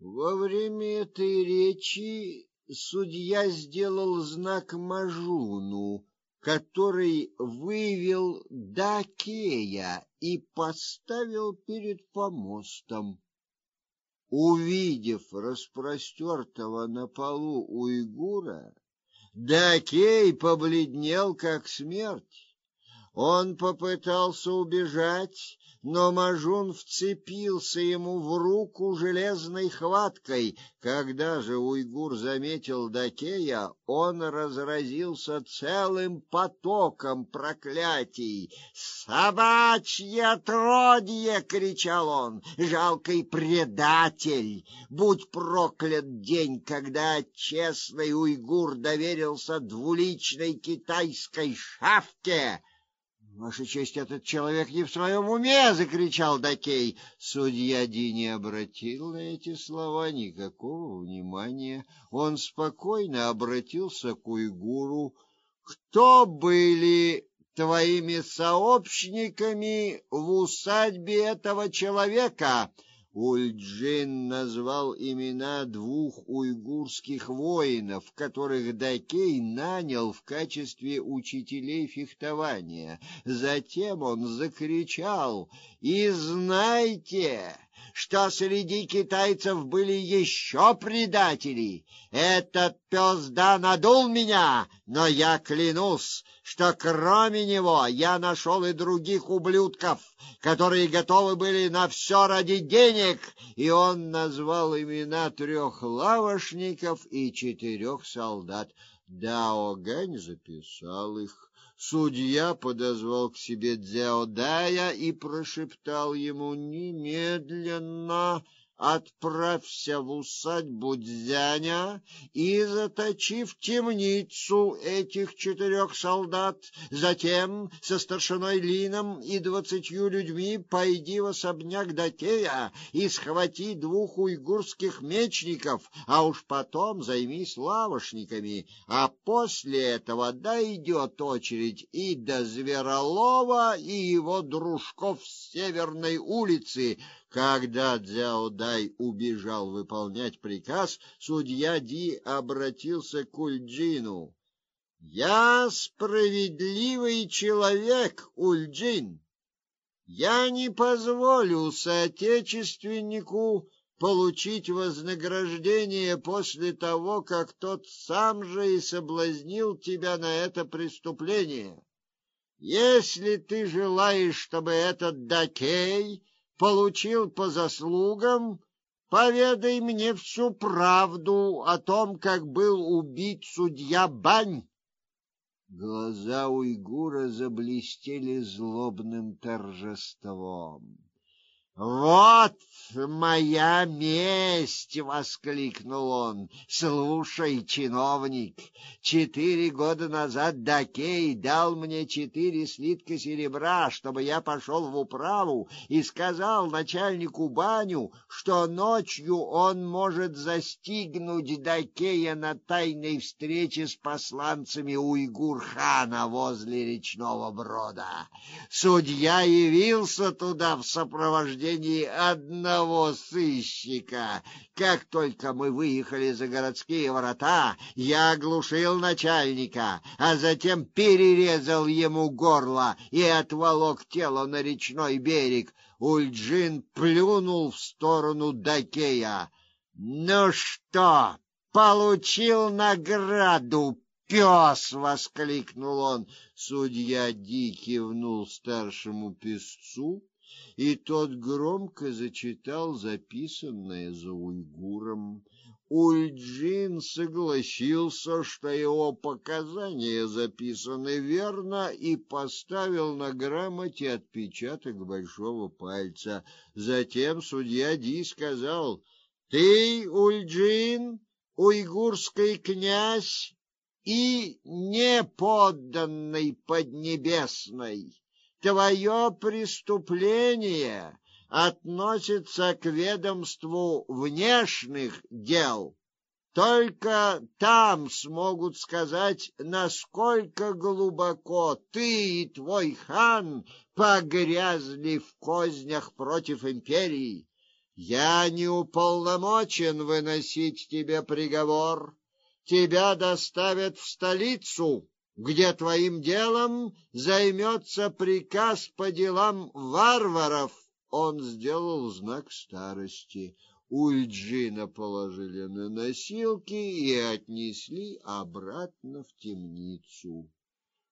Во время этой речи судья сделал знак Мажуну, который вывел Дакея и поставил перед помостом. Увидев распростертого на полу уйгура, Дакей побледнел как смерть. Он попытался убежать, но Мажун вцепился ему в руку железной хваткой. Когда же уйгур заметил Дакея, он разразился целым потоком проклятий. «Собачье отродье!» — кричал он. «Жалкий предатель! Будь проклят день, когда честный уйгур доверился двуличной китайской шавке!» Ваша честь, этот человек не в своем уме, закричал Дакей. Судья Ди не обратил на эти слова никакого внимания. Он спокойно обратился к уйгуру. Кто были твоими сообщниками в усадьбе этого человека? Ульджин назвал имена двух уйгурских воинов, которых Дакей нанял в качестве учителей фехтования. Затем он закричал: "И знайте, что среди китайцев были еще предатели. Этот пес да надул меня, но я клянусь, что кроме него я нашел и других ублюдков, которые готовы были на все ради денег, и он назвал имена трех лавошников и четырех солдат. Дао Гань записал их. Судья подозвал к себе Дзяодая и прошептал ему немедленно отправься в усадьбу Дзяня и заточи в темницу этих четырех солдат. Затем со старшиной Лином и двадцатью людьми пойди в особняк Датея и схвати двух уйгурских мечников, а уж потом займись лавошниками. А после этого дойдет очередь и до Зверолова и его дружков с Северной улицы, когда Цзяо Дай убежал выполнять приказ, судья Ди обратился к Ульджину. Я справедливый человек, Ульджин. Я не позволю соотечественнику получить вознаграждение после того, как тот сам же и соблазнил тебя на это преступление. Если ты желаешь, чтобы этот Дакей получил по заслугам, поведай мне всю правду о том, как был убит судья Бань. Глаза уйгура заблестели злобным торжеством. Вот моя месть, воскликнул он. Слушай, чиновник, четыре года назад Дакей дал мне четыре слитка серебра, чтобы я пошел в управу и сказал начальнику баню, что ночью он может застигнуть Дакея на тайной встрече с посланцами уйгур-хана возле речного брода. Судья явился туда в сопровождении сопровождении одного сыщика. Как только мы выехали за городские ворота, я оглушил начальника, а затем перерезал ему горло и отволок тело на речной берег. Ульджин плюнул в сторону Дакея. Ну что, получил награду, пес! — воскликнул он. Судья Ди кивнул старшему песцу, и тот громко зачитал записанное за уйгуром. Ульджин согласился, что его показания записаны верно, и поставил на грамоте отпечаток большого пальца. Затем судья Ди сказал: "Ты, Ульджин, уйгурский князь и неподданный Поднебесной" твое преступление относится к ведомству внешних дел. Только там смогут сказать, насколько глубоко ты и твой хан погрязли в кознях против империи. Я не уполномочен выносить тебе приговор. Тебя доставят в столицу, где твоим делом займется приказ по делам варваров. Он сделал знак старости. Ульджина положили на носилки и отнесли обратно в темницу.